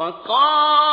وقالت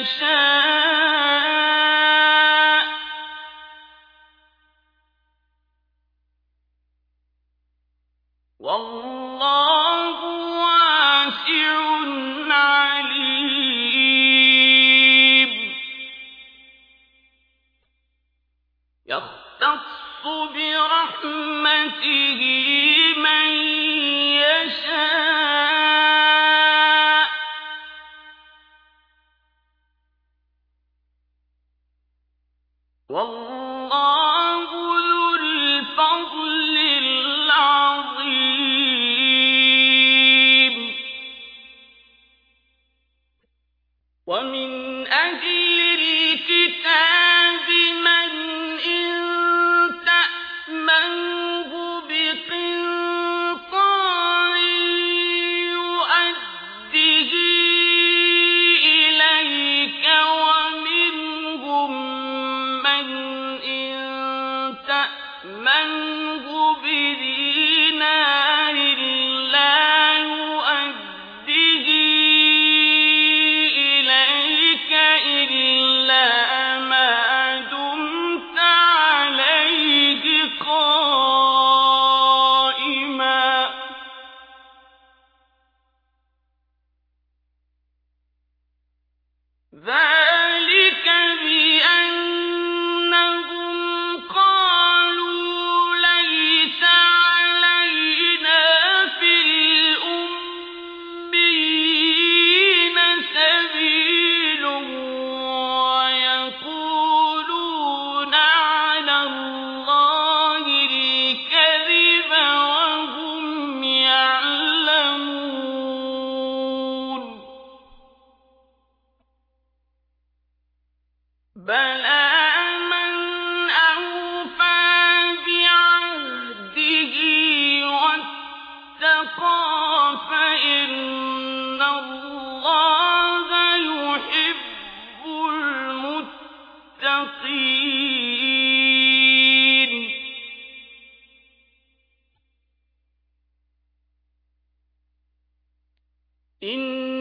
يشاء. إن